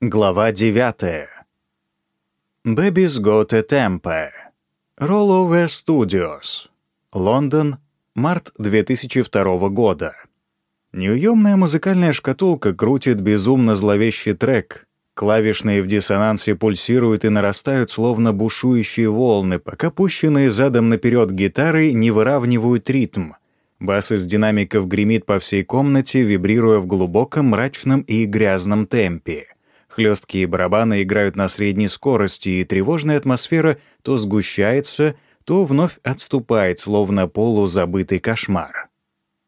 Глава 9. Baby's Got a Temper. Rollover Studios. Лондон. Март 2002 года. Неуемная музыкальная шкатулка крутит безумно зловещий трек. Клавишные в диссонансе пульсируют и нарастают, словно бушующие волны, пока пущенные задом наперед гитары не выравнивают ритм. Бас из динамиков гремит по всей комнате, вибрируя в глубоком, мрачном и грязном темпе. Хлесткие барабаны играют на средней скорости, и тревожная атмосфера то сгущается, то вновь отступает, словно полузабытый кошмар.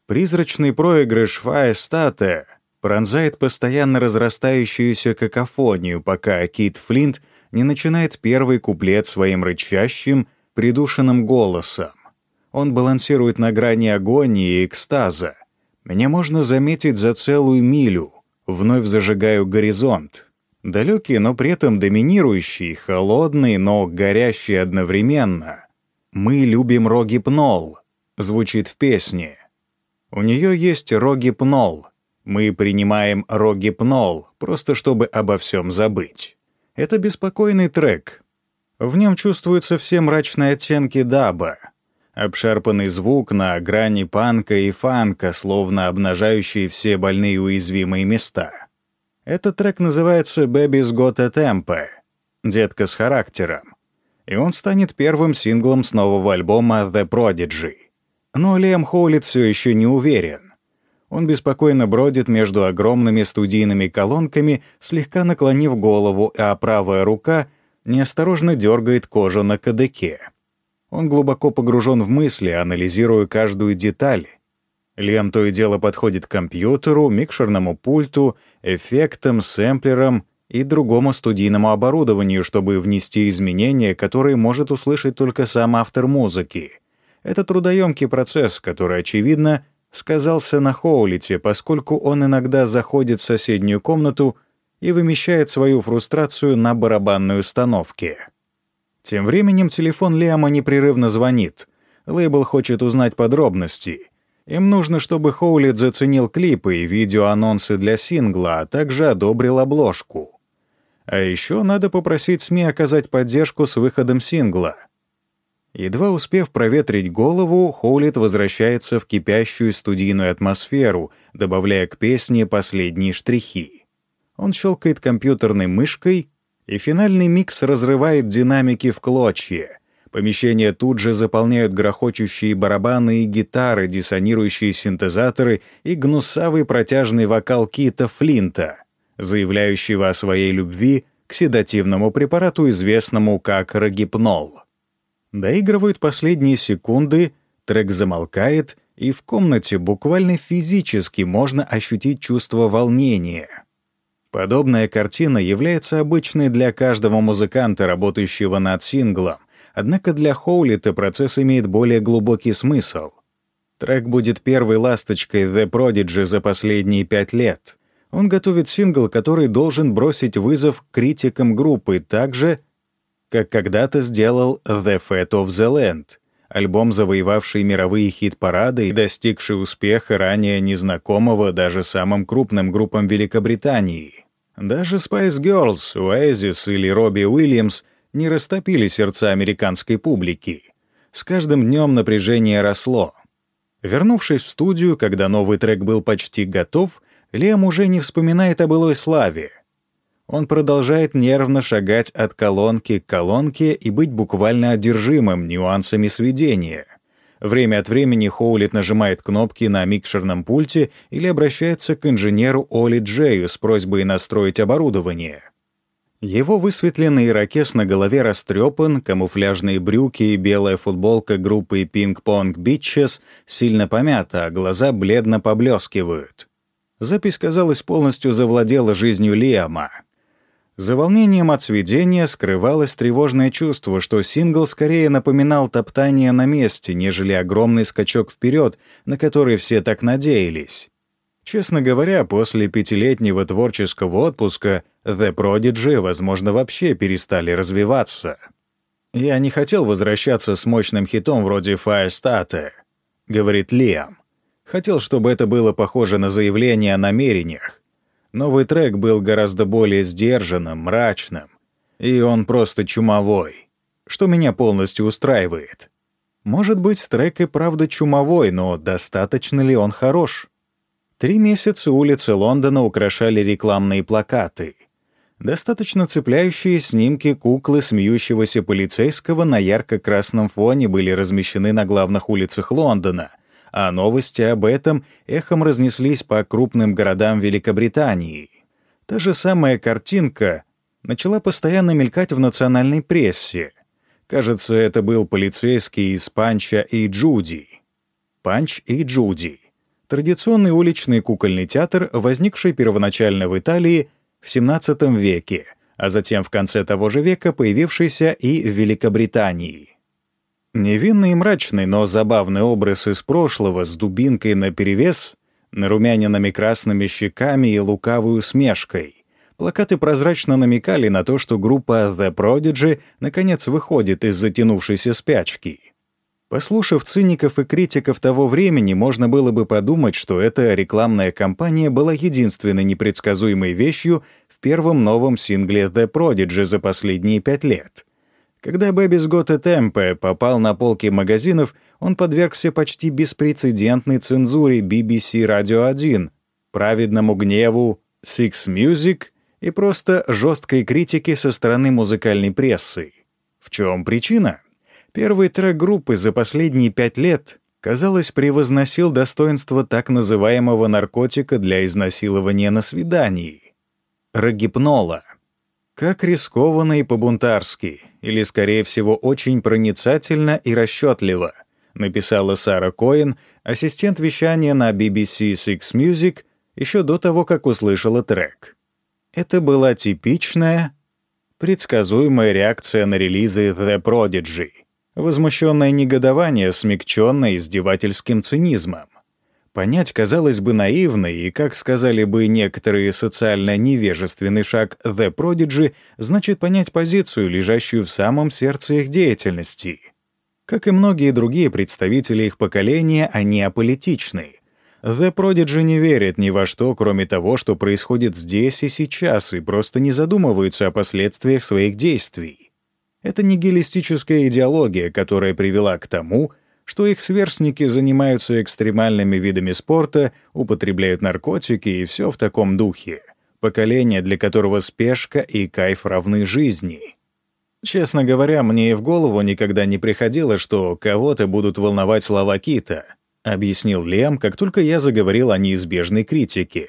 Призрачный проигрыш Фаестата пронзает постоянно разрастающуюся какофонию, пока Кит Флинт не начинает первый куплет своим рычащим, придушенным голосом. Он балансирует на грани агонии и экстаза. Меня можно заметить за целую милю. Вновь зажигаю горизонт. Далекий, но при этом доминирующий, холодный, но горящий одновременно. «Мы любим рогипнол», звучит в песне. У нее есть рогипнол. Мы принимаем рогипнол, просто чтобы обо всем забыть. Это беспокойный трек. В нем чувствуются все мрачные оттенки даба. Обшарпанный звук на грани панка и фанка, словно обнажающий все больные уязвимые места. Этот трек называется «Baby's Got a Temper» — «Детка с характером». И он станет первым синглом с нового альбома «The Prodigy». Но Лем Хоулит все еще не уверен. Он беспокойно бродит между огромными студийными колонками, слегка наклонив голову, а правая рука неосторожно дергает кожу на кадыке. Он глубоко погружен в мысли, анализируя каждую деталь, Лем то и дело подходит к компьютеру, микшерному пульту, эффектам, сэмплерам и другому студийному оборудованию, чтобы внести изменения, которые может услышать только сам автор музыки. Это трудоемкий процесс, который, очевидно, сказался на Хоулите, поскольку он иногда заходит в соседнюю комнату и вымещает свою фрустрацию на барабанной установке. Тем временем телефон Лиама непрерывно звонит. Лейбл хочет узнать подробности — им нужно, чтобы Хоулит заценил клипы и видеоанонсы для сингла, а также одобрил обложку. А еще надо попросить СМИ оказать поддержку с выходом сингла. Едва успев проветрить голову, Хоулит возвращается в кипящую студийную атмосферу, добавляя к песне последние штрихи. Он щелкает компьютерной мышкой, и финальный микс разрывает динамики в клочья — Помещение тут же заполняют грохочущие барабаны и гитары, диссонирующие синтезаторы и гнусавый протяжный вокал Кита Флинта, заявляющего о своей любви к седативному препарату, известному как рогипнол. Доигрывают последние секунды, трек замолкает, и в комнате буквально физически можно ощутить чувство волнения. Подобная картина является обычной для каждого музыканта, работающего над синглом, Однако для Хоулита процесс имеет более глубокий смысл. Трек будет первой ласточкой The Prodigy за последние пять лет. Он готовит сингл, который должен бросить вызов критикам группы так же, как когда-то сделал The Fat of the Land, альбом, завоевавший мировые хит-парады и достигший успеха ранее незнакомого даже самым крупным группам Великобритании. Даже Spice Girls, Oasis или Робби Уильямс не растопили сердца американской публики. С каждым днем напряжение росло. Вернувшись в студию, когда новый трек был почти готов, Лем уже не вспоминает о былой славе. Он продолжает нервно шагать от колонки к колонке и быть буквально одержимым нюансами сведения. Время от времени Хоулит нажимает кнопки на микшерном пульте или обращается к инженеру Оли Джею с просьбой настроить оборудование. Его высветленный ирокез на голове растрепан, камуфляжные брюки и белая футболка группы Pong Bitches сильно помята, а глаза бледно поблескивают. Запись, казалось, полностью завладела жизнью Лиама. За волнением от сведения скрывалось тревожное чувство, что сингл скорее напоминал топтание на месте, нежели огромный скачок вперед, на который все так надеялись. Честно говоря, после пятилетнего творческого отпуска The Prodigy, возможно, вообще перестали развиваться. «Я не хотел возвращаться с мощным хитом вроде Firestarter», — говорит Лиам. «Хотел, чтобы это было похоже на заявление о намерениях. Новый трек был гораздо более сдержанным, мрачным, и он просто чумовой, что меня полностью устраивает. Может быть, трек и правда чумовой, но достаточно ли он хорош? Три месяца улицы Лондона украшали рекламные плакаты. Достаточно цепляющие снимки куклы смеющегося полицейского на ярко-красном фоне были размещены на главных улицах Лондона, а новости об этом эхом разнеслись по крупным городам Великобритании. Та же самая картинка начала постоянно мелькать в национальной прессе. Кажется, это был полицейский из Панча и Джуди. Панч и Джуди. Традиционный уличный кукольный театр, возникший первоначально в Италии в XVII веке, а затем в конце того же века появившийся и в Великобритании. Невинный и мрачный, но забавный образ из прошлого с дубинкой наперевес, нарумяненными красными щеками и лукавой усмешкой. Плакаты прозрачно намекали на то, что группа The Prodigy наконец выходит из затянувшейся спячки. Послушав циников и критиков того времени, можно было бы подумать, что эта рекламная кампания была единственной непредсказуемой вещью в первом новом сингле The Prodigy за последние пять лет — когда Бэбис Готе Темпе попал на полки магазинов, он подвергся почти беспрецедентной цензуре BBC Radio 1, праведному гневу Six Music и просто жесткой критике со стороны музыкальной прессы. В чем причина? Первый трек группы за последние пять лет, казалось, превозносил достоинство так называемого наркотика для изнасилования на свидании — рогипнола — как рискованно и по-бунтарски, или, скорее всего, очень проницательно и расчетливо, написала Сара Коэн, ассистент вещания на BBC Six Music, еще до того, как услышала трек. Это была типичная, предсказуемая реакция на релизы The Prodigy, возмущенное негодование, смягченное издевательским цинизмом. Понять, казалось бы, наивный и, как сказали бы некоторые социально невежественный шаг The Prodigy, значит понять позицию, лежащую в самом сердце их деятельности. Как и многие другие представители их поколения, они аполитичны. The Prodigy не верят ни во что, кроме того, что происходит здесь и сейчас, и просто не задумываются о последствиях своих действий. Это нигилистическая идеология, которая привела к тому, что их сверстники занимаются экстремальными видами спорта, употребляют наркотики и все в таком духе. Поколение, для которого спешка и кайф равны жизни. Честно говоря, мне и в голову никогда не приходило, что кого-то будут волновать слова Кита, объяснил Лем, как только я заговорил о неизбежной критике.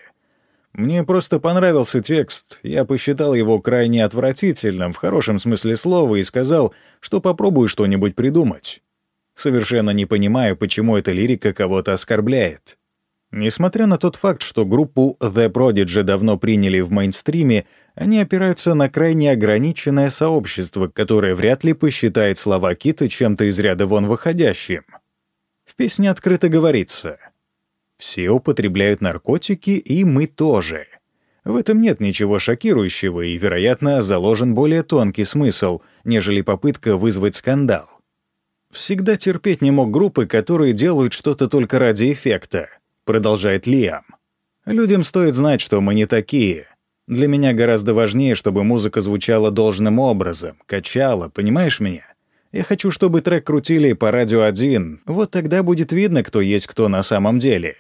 Мне просто понравился текст, я посчитал его крайне отвратительным в хорошем смысле слова и сказал, что попробую что-нибудь придумать. Совершенно не понимаю, почему эта лирика кого-то оскорбляет. Несмотря на тот факт, что группу The Prodigy давно приняли в мейнстриме, они опираются на крайне ограниченное сообщество, которое вряд ли посчитает слова Кита чем-то из ряда вон выходящим. В песне открыто говорится «Все употребляют наркотики, и мы тоже». В этом нет ничего шокирующего, и, вероятно, заложен более тонкий смысл, нежели попытка вызвать скандал. Всегда терпеть не мог группы, которые делают что-то только ради эффекта, продолжает Лиам. Людям стоит знать, что мы не такие. Для меня гораздо важнее, чтобы музыка звучала должным образом, качала, понимаешь меня? Я хочу, чтобы трек крутили по радио 1, вот тогда будет видно, кто есть кто на самом деле.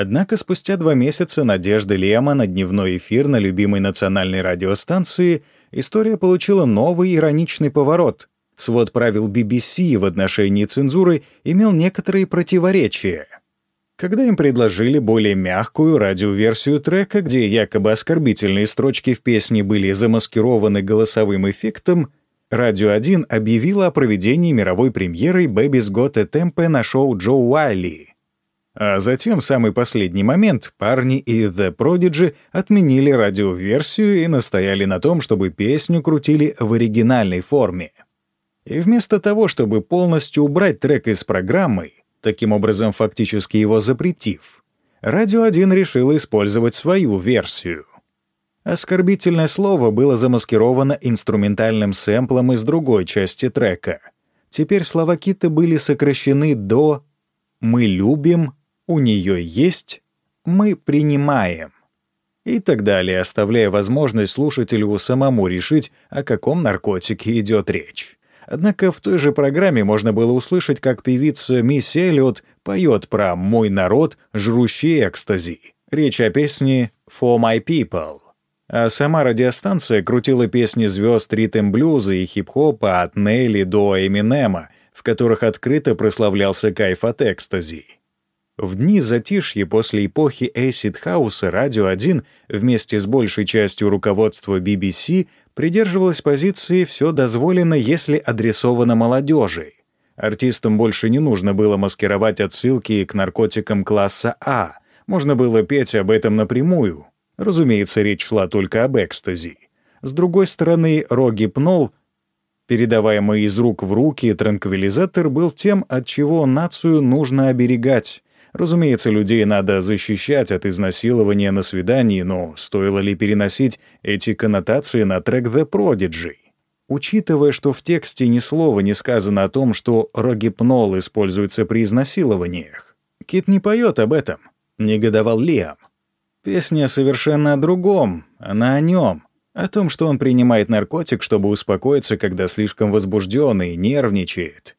Однако спустя два месяца надежды Лема на дневной эфир на любимой национальной радиостанции история получила новый ироничный поворот — Свод правил BBC в отношении цензуры имел некоторые противоречия. Когда им предложили более мягкую радиоверсию трека, где якобы оскорбительные строчки в песне были замаскированы голосовым эффектом, Радио 1 объявило о проведении мировой премьеры «Baby's Got a Tempo» на шоу Джо Уайли. А затем, в самый последний момент, парни и The Prodigy отменили радиоверсию и настояли на том, чтобы песню крутили в оригинальной форме. И вместо того, чтобы полностью убрать трек из программы, таким образом фактически его запретив, Радио 1 решило использовать свою версию. Оскорбительное слово было замаскировано инструментальным сэмплом из другой части трека. Теперь слова Кита были сокращены до «мы любим», «у нее есть», «мы принимаем». и так далее, оставляя возможность слушателю самому решить, о каком наркотике идет речь. Однако в той же программе можно было услышать, как певица Мисс Эллиот поет про «мой народ, жрущий экстази». Речь о песне «For my people». А сама радиостанция крутила песни звезд ритм-блюза и хип-хопа от Нелли до Эминема, в которых открыто прославлялся кайф от экстази. В дни затишья после эпохи Acid House Радио 1 вместе с большей частью руководства BBC придерживалась позиции «все дозволено, если адресовано молодежи». Артистам больше не нужно было маскировать отсылки к наркотикам класса А, можно было петь об этом напрямую. Разумеется, речь шла только об экстази. С другой стороны, рогипнол, передаваемый из рук в руки транквилизатор, был тем, от чего нацию нужно оберегать. Разумеется, людей надо защищать от изнасилования на свидании, но стоило ли переносить эти коннотации на трек «The Prodigy»? Учитывая, что в тексте ни слова не сказано о том, что рогипнол используется при изнасилованиях. Кит не поет об этом, негодовал Лиам. Песня совершенно о другом, она о нем, о том, что он принимает наркотик, чтобы успокоиться, когда слишком возбужден и нервничает.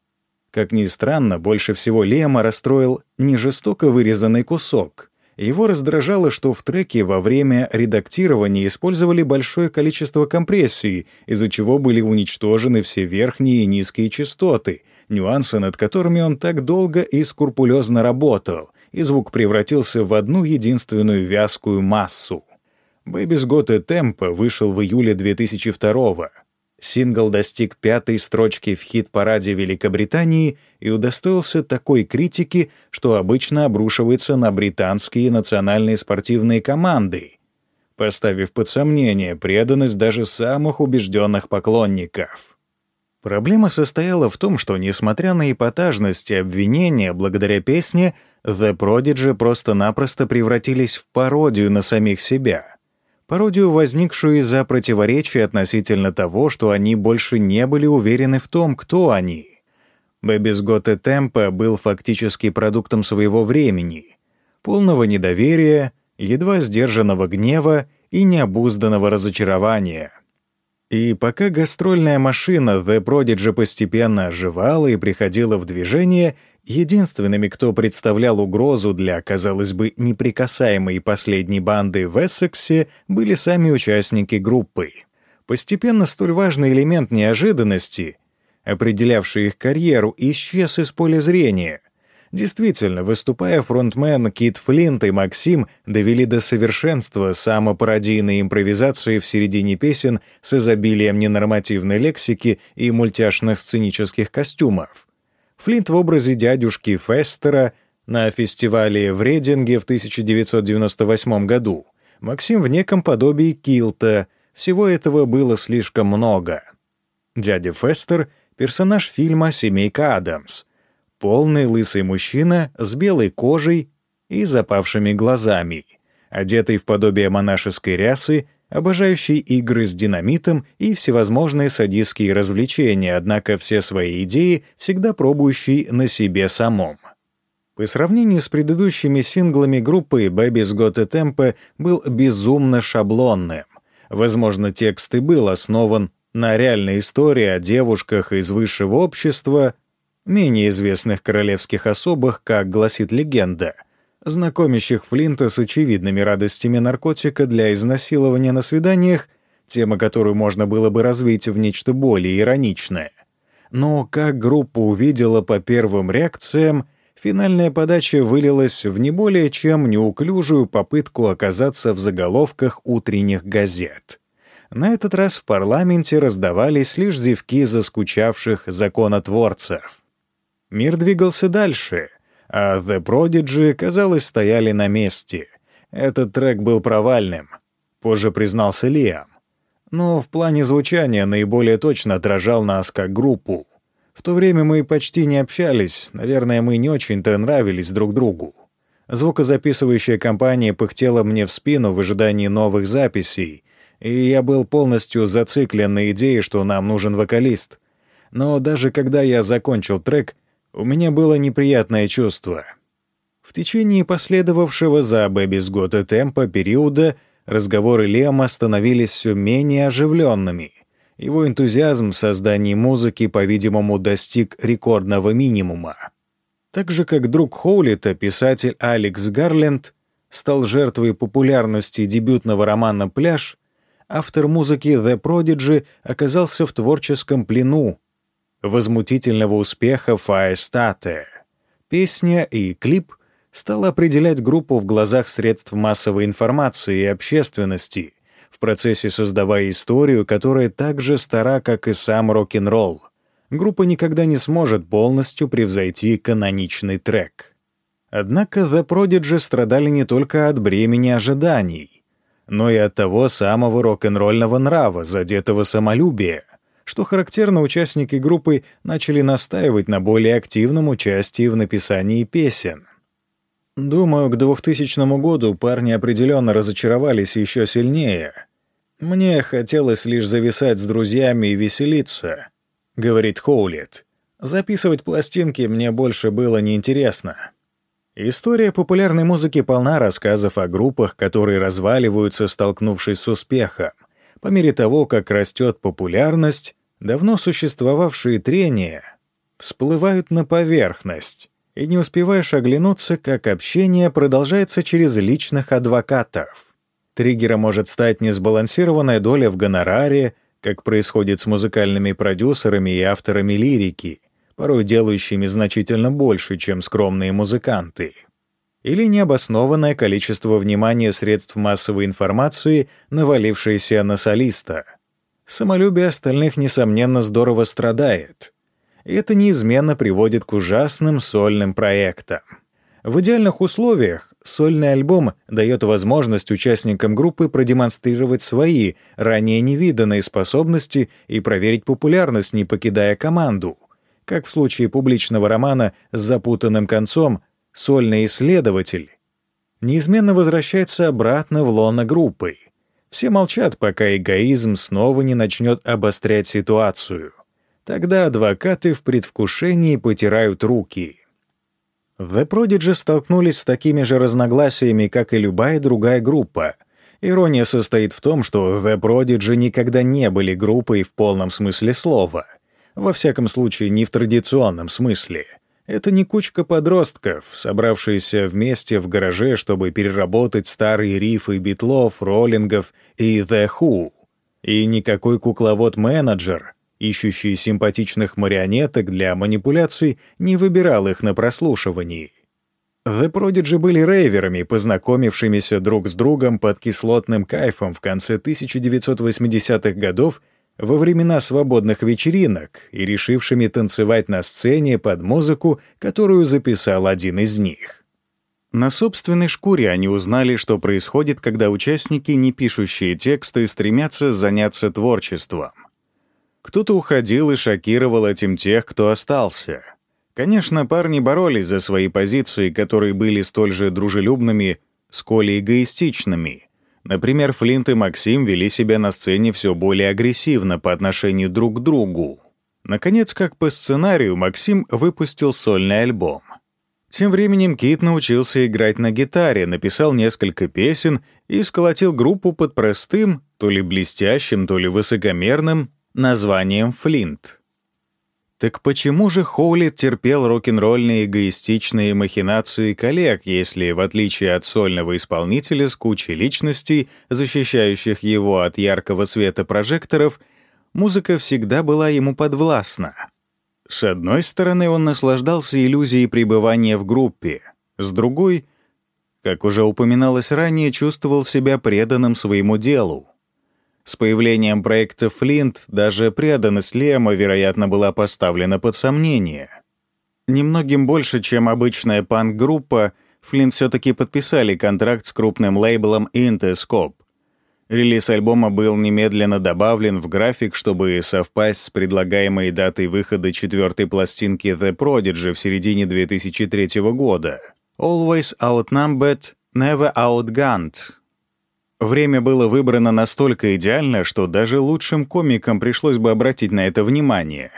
Как ни странно, больше всего Лема расстроил не жестоко вырезанный кусок. Его раздражало, что в треке во время редактирования использовали большое количество компрессии, из-за чего были уничтожены все верхние и низкие частоты, нюансы, над которыми он так долго и скрупулезно работал, и звук превратился в одну единственную вязкую массу. «Бэбис Гот и Темпо» вышел в июле 2002 года. Сингл достиг пятой строчки в хит-параде Великобритании и удостоился такой критики, что обычно обрушивается на британские национальные спортивные команды, поставив под сомнение преданность даже самых убежденных поклонников. Проблема состояла в том, что, несмотря на эпатажность и обвинения, благодаря песне The Prodigy просто-напросто превратились в пародию на самих себя — пародию, возникшую из-за противоречия относительно того, что они больше не были уверены в том, кто они. «Бэбис Готе Темпа» был фактически продуктом своего времени, полного недоверия, едва сдержанного гнева и необузданного разочарования. И пока гастрольная машина The Prodigy постепенно оживала и приходила в движение — Единственными, кто представлял угрозу для, казалось бы, неприкасаемой последней банды в Эссексе, были сами участники группы. Постепенно столь важный элемент неожиданности, определявший их карьеру, исчез из поля зрения. Действительно, выступая фронтмен Кит Флинт и Максим довели до совершенства самопародийные импровизации в середине песен с изобилием ненормативной лексики и мультяшных сценических костюмов. Флинт в образе дядюшки Фестера на фестивале в Рединге в 1998 году, Максим в неком подобии Килта. Всего этого было слишком много. Дядя Фестер — персонаж фильма «Семейка Адамс». Полный лысый мужчина с белой кожей и запавшими глазами, одетый в подобие монашеской рясы — обожающий игры с динамитом и всевозможные садистские развлечения, однако все свои идеи всегда пробующий на себе самом. По сравнению с предыдущими синглами группы «Baby's Got a Tempo» был безумно шаблонным. Возможно, текст и был основан на реальной истории о девушках из высшего общества, менее известных королевских особых, как гласит легенда — знакомящих Флинта с очевидными радостями наркотика для изнасилования на свиданиях, тема которую можно было бы развить в нечто более ироничное. Но как группа увидела по первым реакциям, финальная подача вылилась в не более чем неуклюжую попытку оказаться в заголовках утренних газет. На этот раз в парламенте раздавались лишь зевки заскучавших законотворцев. Мир двигался дальше — а The Prodigy, казалось, стояли на месте. Этот трек был провальным, позже признался Лиам. Но в плане звучания наиболее точно отражал нас как группу. В то время мы почти не общались, наверное, мы не очень-то нравились друг другу. Звукозаписывающая компания пыхтела мне в спину в ожидании новых записей, и я был полностью зациклен на идее, что нам нужен вокалист. Но даже когда я закончил трек, у меня было неприятное чувство. В течение последовавшего за Бэбис Гота темпа периода разговоры Лема становились все менее оживленными. Его энтузиазм в создании музыки, по-видимому, достиг рекордного минимума. Так же, как друг Хоулита, писатель Алекс Гарленд, стал жертвой популярности дебютного романа «Пляж», автор музыки The Prodigy оказался в творческом плену возмутительного успеха «Фаэстате». Песня и клип стал определять группу в глазах средств массовой информации и общественности, в процессе создавая историю, которая так же стара, как и сам рок-н-ролл. Группа никогда не сможет полностью превзойти каноничный трек. Однако The Prodigy страдали не только от бремени ожиданий, но и от того самого рок-н-ролльного нрава, задетого самолюбия, что характерно, участники группы начали настаивать на более активном участии в написании песен. Думаю, к 2000 году парни определенно разочаровались еще сильнее. Мне хотелось лишь зависать с друзьями и веселиться, говорит Хоулет. Записывать пластинки мне больше было неинтересно. История популярной музыки полна рассказов о группах, которые разваливаются, столкнувшись с успехом. По мере того, как растет популярность, давно существовавшие трения всплывают на поверхность и не успеваешь оглянуться, как общение продолжается через личных адвокатов. Триггером может стать несбалансированная доля в гонораре, как происходит с музыкальными продюсерами и авторами лирики, порой делающими значительно больше, чем скромные музыканты. Или необоснованное количество внимания средств массовой информации, навалившееся на солиста. Самолюбие остальных, несомненно, здорово страдает — и это неизменно приводит к ужасным сольным проектам. В идеальных условиях сольный альбом дает возможность участникам группы продемонстрировать свои, ранее невиданные способности и проверить популярность, не покидая команду. Как в случае публичного романа с запутанным концом, сольный исследователь неизменно возвращается обратно в лоно группы. Все молчат, пока эгоизм снова не начнет обострять ситуацию. Тогда адвокаты в предвкушении потирают руки. The Prodigy столкнулись с такими же разногласиями, как и любая другая группа. Ирония состоит в том, что The Prodigy никогда не были группой в полном смысле слова. Во всяком случае, не в традиционном смысле. Это не кучка подростков, собравшиеся вместе в гараже, чтобы переработать старые рифы битлов, роллингов и The Who. И никакой кукловод-менеджер — ищущий симпатичных марионеток для манипуляций, не выбирал их на прослушивании. The Prodigy были рейверами, познакомившимися друг с другом под кислотным кайфом в конце 1980-х годов во времена свободных вечеринок и решившими танцевать на сцене под музыку, которую записал один из них. На собственной шкуре они узнали, что происходит, когда участники, не пишущие тексты, стремятся заняться творчеством — кто-то уходил и шокировал этим тех, кто остался. Конечно, парни боролись за свои позиции, которые были столь же дружелюбными, сколь и эгоистичными. Например, Флинт и Максим вели себя на сцене все более агрессивно по отношению друг к другу. Наконец, как по сценарию, Максим выпустил сольный альбом. Тем временем Кит научился играть на гитаре, написал несколько песен и сколотил группу под простым, то ли блестящим, то ли высокомерным, названием «Флинт». Так почему же Хоулит терпел рок-н-ролльные эгоистичные махинации коллег, если, в отличие от сольного исполнителя с кучей личностей, защищающих его от яркого света прожекторов, музыка всегда была ему подвластна? С одной стороны, он наслаждался иллюзией пребывания в группе, с другой, как уже упоминалось ранее, чувствовал себя преданным своему делу. С появлением проекта «Флинт» даже преданность Лема, вероятно, была поставлена под сомнение. Немногим больше, чем обычная панк-группа, Флинт все-таки подписали контракт с крупным лейблом Interscope. Релиз альбома был немедленно добавлен в график, чтобы совпасть с предлагаемой датой выхода четвертой пластинки The Prodigy в середине 2003 года. «Always Outnumbered, Never Outgunned» Время было выбрано настолько идеально, что даже лучшим комикам пришлось бы обратить на это внимание.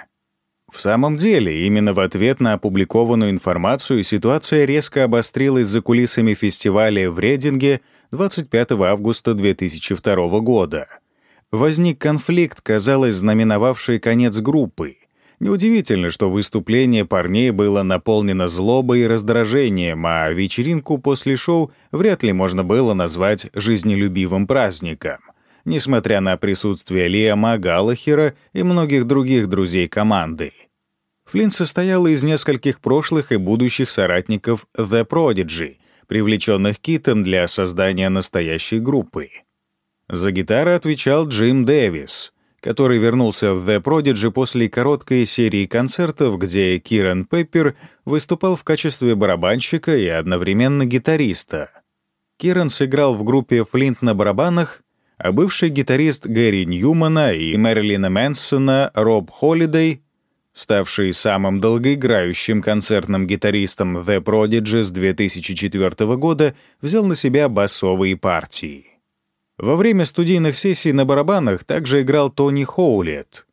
В самом деле, именно в ответ на опубликованную информацию ситуация резко обострилась за кулисами фестиваля в Рединге 25 августа 2002 года. Возник конфликт, казалось, знаменовавший конец группы. Неудивительно, что выступление парней было наполнено злобой и раздражением, а вечеринку после шоу вряд ли можно было назвать жизнелюбивым праздником, несмотря на присутствие Лиама Галлахера и многих других друзей команды. Флинн состоял из нескольких прошлых и будущих соратников The Prodigy, привлеченных Китом для создания настоящей группы. За гитару отвечал Джим Дэвис, который вернулся в The Prodigy после короткой серии концертов, где Киран Пеппер выступал в качестве барабанщика и одновременно гитариста. Киран сыграл в группе «Флинт на барабанах», а бывший гитарист Гэри Ньюмана и Мэрилина Мэнсона Роб Холидей ставший самым долгоиграющим концертным гитаристом The Prodigy с 2004 года, взял на себя басовые партии. Во время студийных сессий на барабанах также играл Тони Хоулет.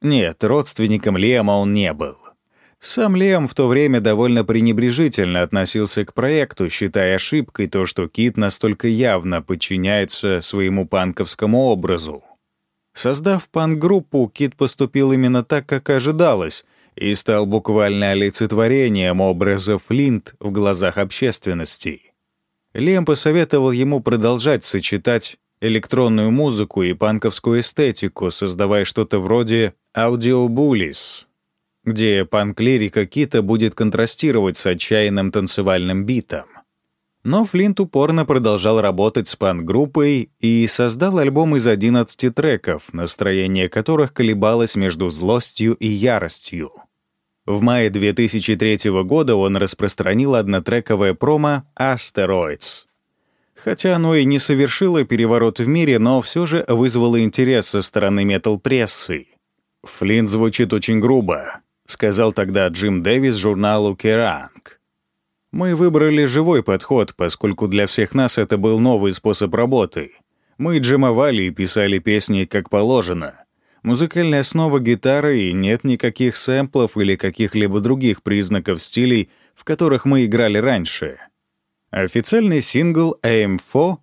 Нет, родственником Лема он не был. Сам Лем в то время довольно пренебрежительно относился к проекту, считая ошибкой то, что Кит настолько явно подчиняется своему панковскому образу. Создав панк-группу, Кит поступил именно так, как ожидалось, и стал буквально олицетворением образа Флинт в глазах общественности. Лем посоветовал ему продолжать сочетать электронную музыку и панковскую эстетику, создавая что-то вроде «аудиобулис», где панк-лирика Кита будет контрастировать с отчаянным танцевальным битом. Но Флинт упорно продолжал работать с панк-группой и создал альбом из 11 треков, настроение которых колебалось между злостью и яростью. В мае 2003 года он распространил однотрековое промо «Asteroids». Хотя оно и не совершило переворот в мире, но все же вызвало интерес со стороны метал-прессы. «Флинт звучит очень грубо», — сказал тогда Джим Дэвис журналу «Керанг». Мы выбрали живой подход, поскольку для всех нас это был новый способ работы. Мы джемовали и писали песни как положено. Музыкальная основа гитары и нет никаких сэмплов или каких-либо других признаков стилей, в которых мы играли раньше. Официальный сингл AM4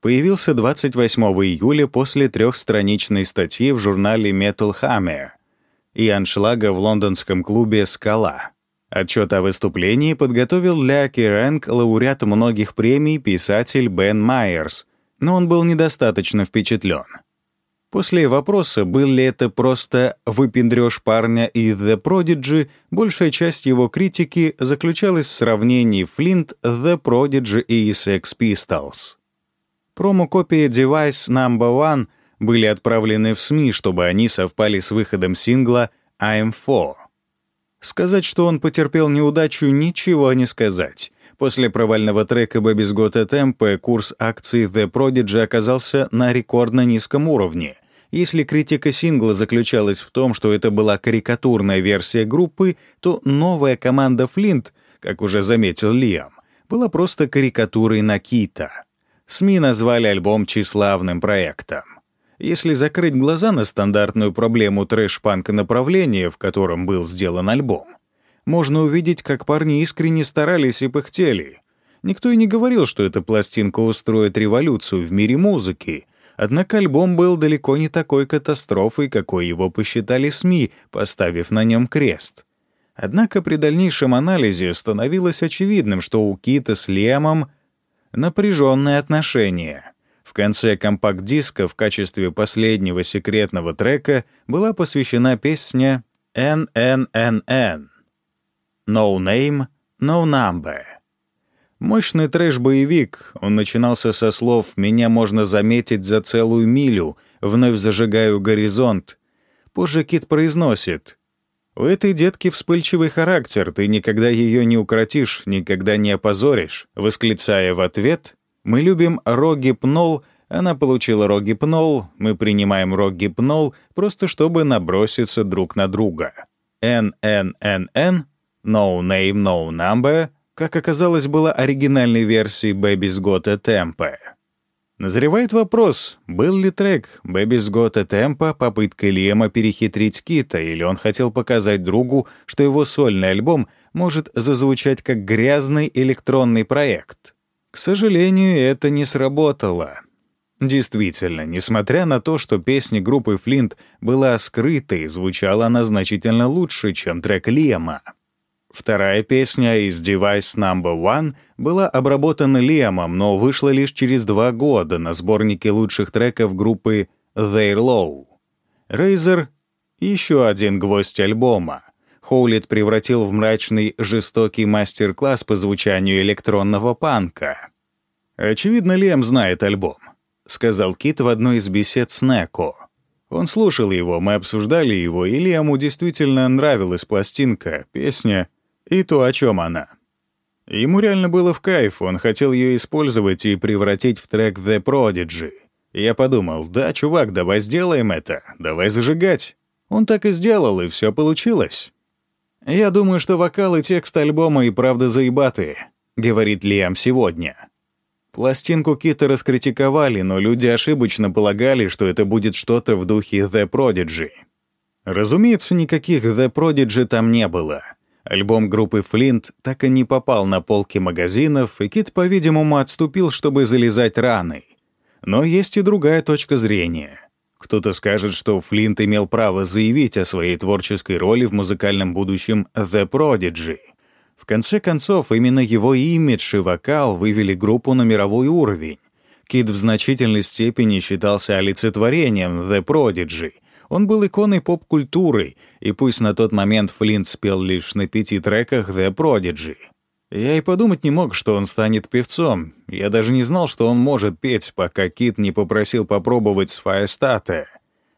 появился 28 июля после трехстраничной статьи в журнале Metal Hammer и аншлага в лондонском клубе «Скала». Отчет о выступлении подготовил для Керэнг лауреат многих премий писатель Бен Майерс, но он был недостаточно впечатлен. После вопроса, был ли это просто выпендрёж парня и The Prodigy, большая часть его критики заключалась в сравнении Флинт, The Prodigy и Sex Pistols. Промо-копии Device No. 1 были отправлены в СМИ, чтобы они совпали с выходом сингла I'm 4. Сказать, что он потерпел неудачу, ничего не сказать. После провального трека «Baby's Got a Tempo» курс акций The Prodigy оказался на рекордно низком уровне. Если критика сингла заключалась в том, что это была карикатурная версия группы, то новая команда Флинт, как уже заметил Лиам, была просто карикатурой на Кита. СМИ назвали альбом тщеславным проектом. Если закрыть глаза на стандартную проблему трэш-панка направления, в котором был сделан альбом, можно увидеть, как парни искренне старались и пыхтели. Никто и не говорил, что эта пластинка устроит революцию в мире музыки, однако альбом был далеко не такой катастрофой, какой его посчитали СМИ, поставив на нем крест. Однако при дальнейшем анализе становилось очевидным, что у Кита с Лемом напряженные отношения — в конце компакт-диска в качестве последнего секретного трека была посвящена песня «NNNN» «No Name, No Number». Мощный трэш-боевик, он начинался со слов «Меня можно заметить за целую милю, вновь зажигаю горизонт». Позже Кит произносит «У этой детки вспыльчивый характер, ты никогда ее не укротишь, никогда не опозоришь», восклицая в ответ мы любим рогипнол, она получила рогипнол, мы принимаем рогипнол, просто чтобы наброситься друг на друга. NNNN, No Name, No Number, как оказалось, была оригинальной версией Baby's Got a Tempo. Назревает вопрос, был ли трек Baby's Got a Tempo попыткой Лема перехитрить Кита, или он хотел показать другу, что его сольный альбом может зазвучать как грязный электронный проект. К сожалению, это не сработало. Действительно, несмотря на то, что песня группы Флинт была скрытой, звучала она значительно лучше, чем трек Лема. Вторая песня из Device Number One была обработана Лемом, но вышла лишь через два года на сборнике лучших треков группы They're Low. Razer — еще один гвоздь альбома. Хоулит превратил в мрачный, жестокий мастер-класс по звучанию электронного панка. Очевидно, Лем знает альбом. — сказал Кит в одной из бесед с Неко. Он слушал его, мы обсуждали его, и Лиаму действительно нравилась пластинка, песня и то, о чем она. Ему реально было в кайф, он хотел ее использовать и превратить в трек The Prodigy. Я подумал, да, чувак, давай сделаем это, давай зажигать. Он так и сделал, и все получилось. «Я думаю, что вокал и текст альбома и правда заебатые», — говорит Лиам сегодня. Пластинку Кита раскритиковали, но люди ошибочно полагали, что это будет что-то в духе The Prodigy. Разумеется, никаких The Prodigy там не было. Альбом группы Flint так и не попал на полки магазинов, и Кит, по-видимому, отступил, чтобы залезать раны. Но есть и другая точка зрения. Кто-то скажет, что Флинт имел право заявить о своей творческой роли в музыкальном будущем The Prodigy — в конце концов, именно его имидж и вокал вывели группу на мировой уровень. Кид в значительной степени считался олицетворением The Prodigy. Он был иконой поп-культуры, и пусть на тот момент Флинт спел лишь на пяти треках The Prodigy. Я и подумать не мог, что он станет певцом. Я даже не знал, что он может петь, пока Кит не попросил попробовать с Фаестата.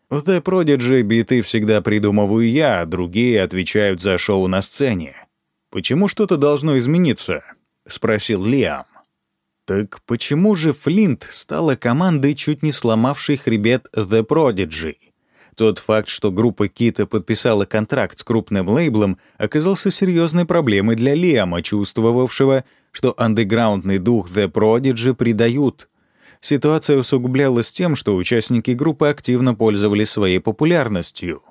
В The Prodigy биты всегда придумываю я, а другие отвечают за шоу на сцене. «Почему что-то должно измениться?» — спросил Лиам. «Так почему же Флинт стала командой, чуть не сломавшей хребет The Prodigy?» Тот факт, что группа Кита подписала контракт с крупным лейблом, оказался серьезной проблемой для Лиама, чувствовавшего, что андеграундный дух The Prodigy предают. Ситуация усугублялась тем, что участники группы активно пользовались своей популярностью.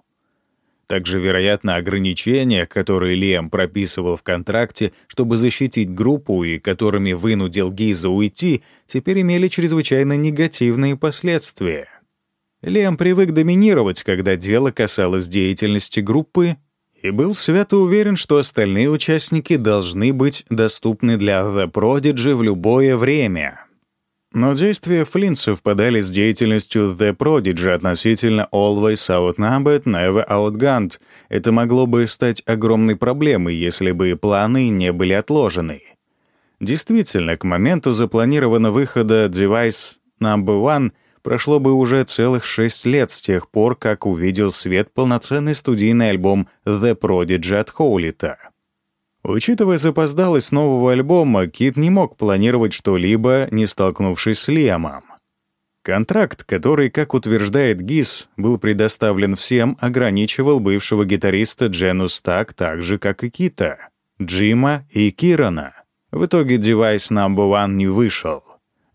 Также, вероятно, ограничения, которые Лиам прописывал в контракте, чтобы защитить группу и которыми вынудил Гиза уйти, теперь имели чрезвычайно негативные последствия. Лиам привык доминировать, когда дело касалось деятельности группы, и был свято уверен, что остальные участники должны быть доступны для The Prodigy в любое время. Но действия Флинт совпадали с деятельностью The Prodigy относительно Always Outnumbered, Never Outgunned. Это могло бы стать огромной проблемой, если бы планы не были отложены. Действительно, к моменту запланированного выхода Device Number One прошло бы уже целых шесть лет с тех пор, как увидел свет полноценный студийный альбом The Prodigy от Хоулита. Учитывая запоздалость нового альбома, Кит не мог планировать что-либо, не столкнувшись с Лиамом. Контракт, который, как утверждает ГИС, был предоставлен всем, ограничивал бывшего гитариста Джену Стак так же, как и Кита, Джима и Кирана. В итоге девайс Number One не вышел.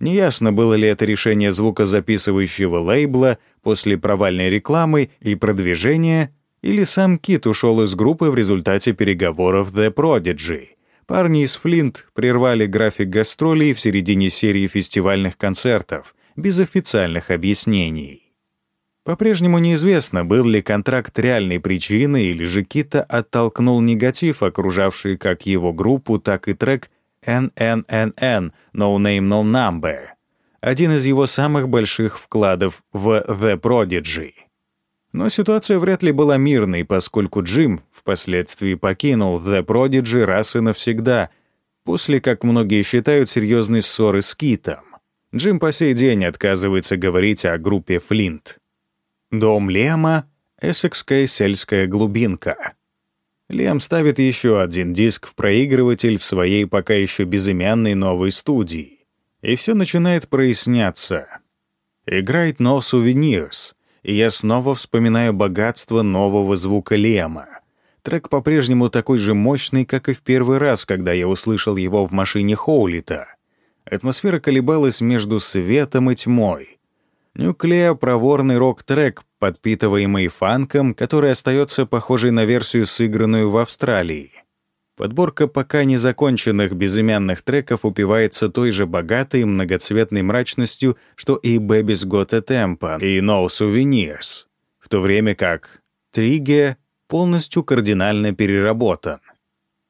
Неясно, было ли это решение звукозаписывающего лейбла после провальной рекламы и продвижения — или сам Кит ушел из группы в результате переговоров The Prodigy. Парни из Флинт прервали график гастролей в середине серии фестивальных концертов, без официальных объяснений. По-прежнему неизвестно, был ли контракт реальной причиной или же Кита оттолкнул негатив, окружавший как его группу, так и трек NNNN No Name No Number, один из его самых больших вкладов в The Prodigy. Но ситуация вряд ли была мирной, поскольку Джим впоследствии покинул The Prodigy раз и навсегда, после, как многие считают, серьезной ссоры с Китом. Джим по сей день отказывается говорить о группе Флинт. Дом Лема — эссекская сельская глубинка. Лем ставит еще один диск в проигрыватель в своей пока еще безымянной новой студии. И все начинает проясняться. Играет No Souvenirs — и я снова вспоминаю богатство нового звука Лема. Трек по-прежнему такой же мощный, как и в первый раз, когда я услышал его в машине Хоулита. Атмосфера колебалась между светом и тьмой. Нюклея — проворный рок-трек, подпитываемый фанком, который остается похожей на версию, сыгранную в Австралии. Подборка пока незаконченных безымянных треков упивается той же богатой многоцветной мрачностью, что и «Baby's Got a Tempo» и «No Souvenirs», в то время как «Триге» полностью кардинально переработан.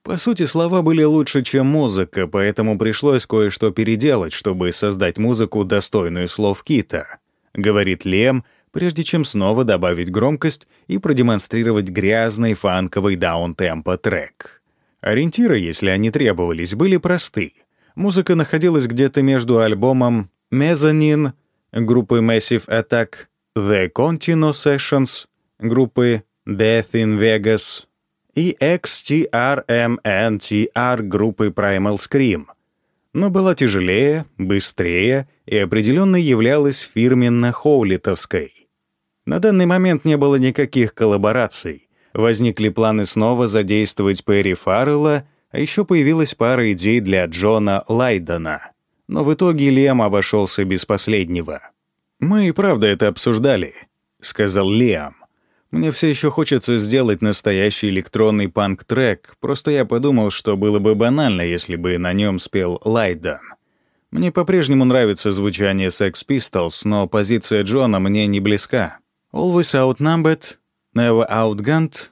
По сути, слова были лучше, чем музыка, поэтому пришлось кое-что переделать, чтобы создать музыку, достойную слов Кита, говорит Лем, прежде чем снова добавить громкость и продемонстрировать грязный фанковый даунтемпо трек. Ориентиры, если они требовались, были просты. Музыка находилась где-то между альбомом Mezzanine группы Massive Attack, The Continuo Sessions группы Death in Vegas и XTRMNTR группы Primal Scream, но была тяжелее, быстрее и определенно являлась фирменно-хоулитовской. На данный момент не было никаких коллабораций. Возникли планы снова задействовать Перри Фаррелла, а еще появилась пара идей для Джона Лайдена. Но в итоге Лем обошелся без последнего. «Мы и правда это обсуждали», — сказал Лиам. Мне все еще хочется сделать настоящий электронный панк-трек, просто я подумал, что было бы банально, если бы на нем спел Лайден. Мне по-прежнему нравится звучание Sex Pistols, но позиция Джона мне не близка. Always Outnumbered, Never Outgunned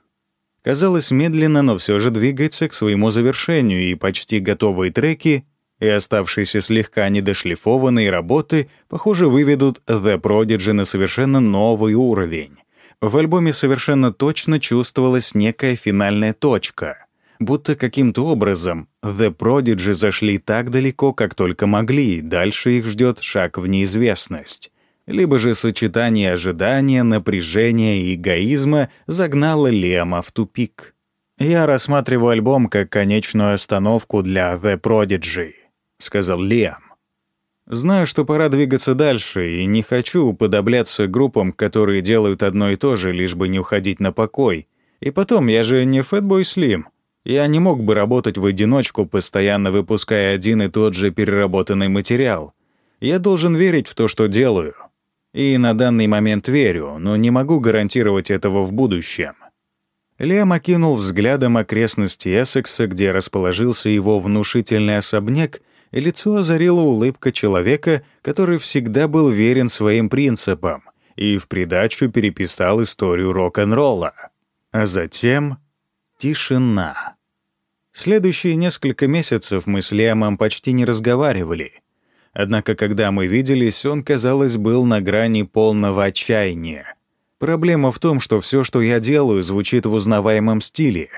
казалось медленно, но все же двигается к своему завершению, и почти готовые треки и оставшиеся слегка недошлифованные работы, похоже, выведут The Prodigy на совершенно новый уровень. В альбоме совершенно точно чувствовалась некая финальная точка, будто каким-то образом The Prodigy зашли так далеко, как только могли, дальше их ждет шаг в неизвестность. Либо же сочетание ожидания, напряжения и эгоизма загнало Лема в тупик. «Я рассматриваю альбом как конечную остановку для The Prodigy», — сказал Лиам. Знаю, что пора двигаться дальше, и не хочу уподобляться группам, которые делают одно и то же, лишь бы не уходить на покой. И потом, я же не Fatboy Slim. Я не мог бы работать в одиночку, постоянно выпуская один и тот же переработанный материал. Я должен верить в то, что делаю. И на данный момент верю, но не могу гарантировать этого в будущем. Лем окинул взглядом окрестности Эссекса, где расположился его внушительный особняк, и лицо озарила улыбка человека, который всегда был верен своим принципам и в придачу переписал историю рок-н-ролла. А затем тишина. Следующие несколько месяцев мы с Лемом почти не разговаривали. Однако, когда мы виделись, он, казалось, был на грани полного отчаяния. Проблема в том, что все, что я делаю, звучит в узнаваемом стиле,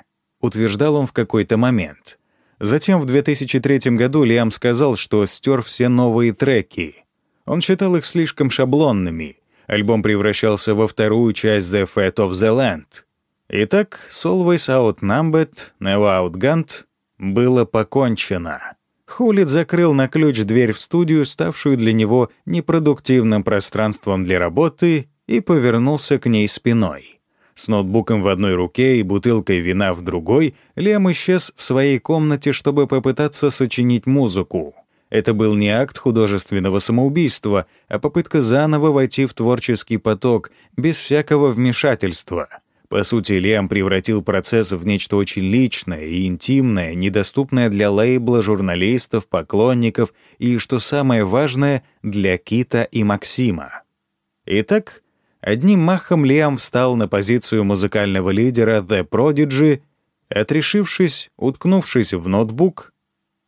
утверждал он в какой-то момент — Затем в 2003 году Лиам сказал, что стер все новые треки. Он считал их слишком шаблонными. Альбом превращался во вторую часть The Fate of the Land. Итак, с Always Outnumbered, Never Outgunned было покончено. Хулит закрыл на ключ дверь в студию, ставшую для него непродуктивным пространством для работы, и повернулся к ней спиной. С ноутбуком в одной руке и бутылкой вина в другой, Лем исчез в своей комнате, чтобы попытаться сочинить музыку. Это был не акт художественного самоубийства, а попытка заново войти в творческий поток, без всякого вмешательства. По сути, Лем превратил процесс в нечто очень личное и интимное, недоступное для лейбла, журналистов, поклонников и, что самое важное, для Кита и Максима. Итак, Одним махом Лиам встал на позицию музыкального лидера The Prodigy, отрешившись, уткнувшись в ноутбук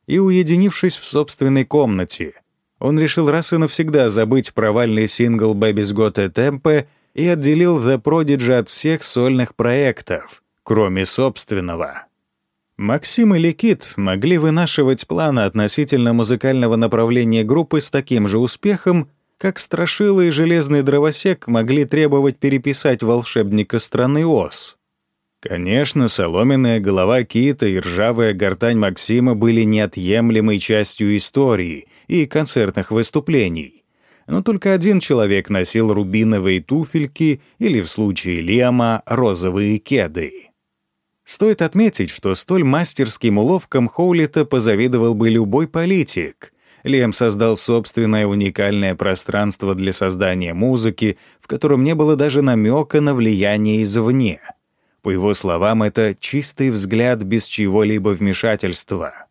и уединившись в собственной комнате. Он решил раз и навсегда забыть провальный сингл «Baby's Got a Tempo» и отделил The Prodigy от всех сольных проектов, кроме собственного. Максим и Ликит могли вынашивать планы относительно музыкального направления группы с таким же успехом, как Страшила и Железный Дровосек могли требовать переписать волшебника страны Оз. Конечно, соломенная голова Кита и ржавая гортань Максима были неотъемлемой частью истории и концертных выступлений. Но только один человек носил рубиновые туфельки или, в случае Лиама, розовые кеды. Стоит отметить, что столь мастерским уловкам Хоулита позавидовал бы любой политик, Лем создал собственное уникальное пространство для создания музыки, в котором не было даже намека на влияние извне. По его словам, это чистый взгляд без чьего-либо вмешательства.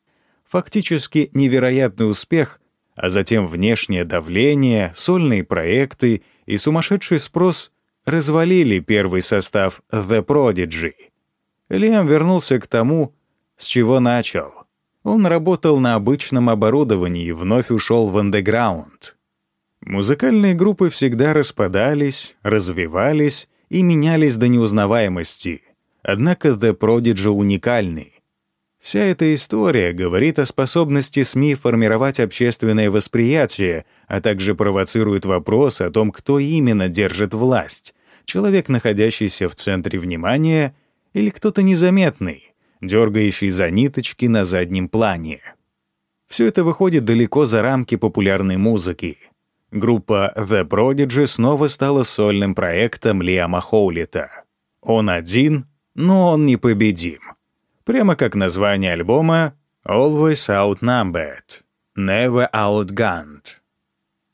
Фактически невероятный успех, а затем внешнее давление, сольные проекты и сумасшедший спрос развалили первый состав The Prodigy. Лиам вернулся к тому, с чего начал. Он работал на обычном оборудовании и вновь ушел в андеграунд. Музыкальные группы всегда распадались, развивались и менялись до неузнаваемости. Однако The Prodigy уникальный. Вся эта история говорит о способности СМИ формировать общественное восприятие, а также провоцирует вопрос о том, кто именно держит власть — человек, находящийся в центре внимания, или кто-то незаметный, дергающий за ниточки на заднем плане. Все это выходит далеко за рамки популярной музыки — Группа The Prodigy снова стала сольным проектом Лиама Хоулита. Он один, но он непобедим. Прямо как название альбома «Always Outnumbered», «Never Outgunned».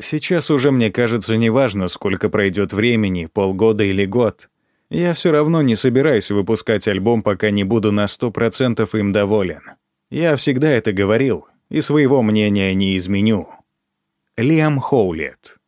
Сейчас уже мне кажется неважно, сколько пройдет времени, полгода или год. Я все равно не собираюсь выпускать альбом, пока не буду на 100% им доволен. Я всегда это говорил, и своего мнения не изменю. Лиам Хоулет.